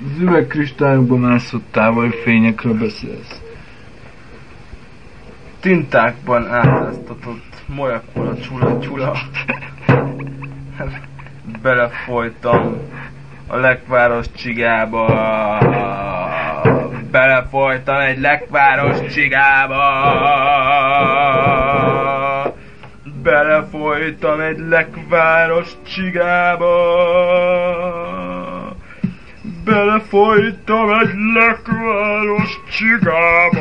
Az üvegkristályokba mászott távoli fényekről beszélsz. Tintákban átáztatott molekula csula csula. Belefolytam a lekváros csigába. Belefolytam egy lekváros csigába. Belefolytam egy lekváros csigába. Belefolytam egy lekváros csigába.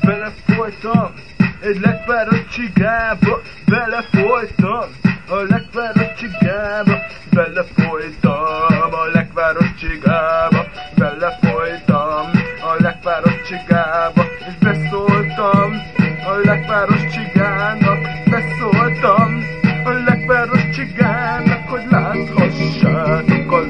Belefolytam egy lekváros csigába, belefolytam a lekváros csigába, belefolytam a lekváros csigába, belefolytam a lekváros csigába, és beszóltam. A lekváros csigának, beszóltam. A lekváros csigának, hogy láthassátok a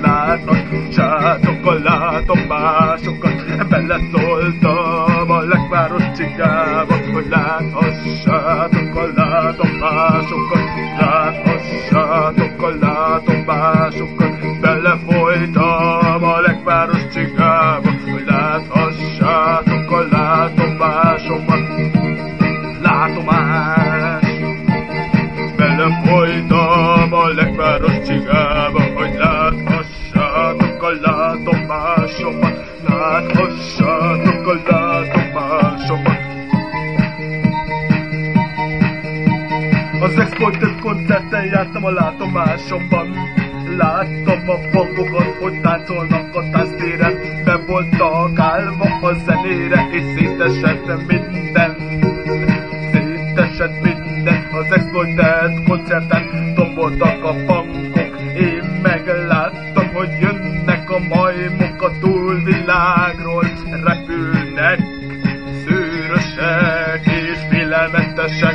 láthassátok a látomásokat, beleszóltam a lekváros csigába, hogy láthassátok a látomásokat, láthassátok a látomásokat, belefolytam Belefolytam a lekváros csigába, hogy láthassátok a látomásomat, láthassátok a látomásomat. Az Exploited koncerten jártam a látomásomban. Láttam a fangokat, hogy táncolnak a tánctéren. Be voltak állva a zenére, és szétesett minden. Szétesett minden Az Exploited koncerten tomboltak a fangok. Én megláttam, hogy jönnek a majmok a túlvilágról. Repülnek, szőrösek és félelmetesek.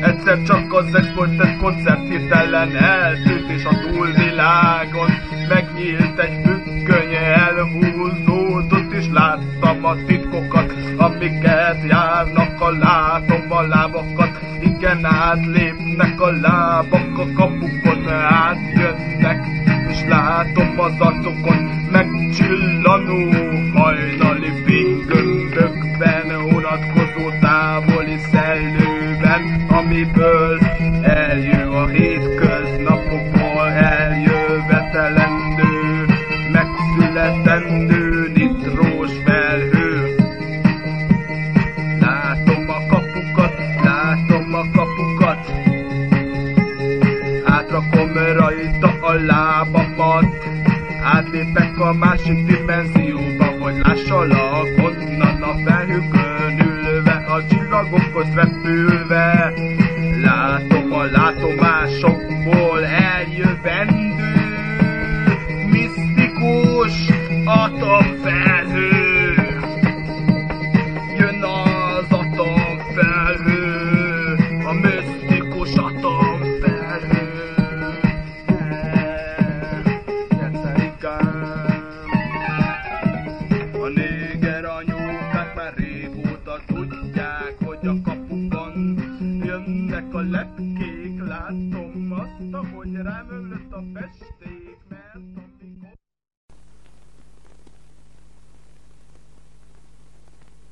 Egyszer csak az Exploited koncert hirtelen eltűnt És a túlvilágon megnyílt egy függöny Elhúzódott és láttam a titkokat Amiket járnak a látom a lábakat. Igen átlépnek a lábak a kapukon Átjönnek és látom az arcokon Megcsillanó hajnali fénygömbökben Unatkozó távoli szellőben Amiből eljő a hétköznapokból Eljövetelendő, megszületendő Átrakom rajta a lábamat. Átlépek a másik dimenzióba Hogy lássalak onnan a felhőkön ülve A csillagokhoz repülve. Látom a látomásokból eljövendő Ezek a lepkék, látom azt, ahogy rám a festék.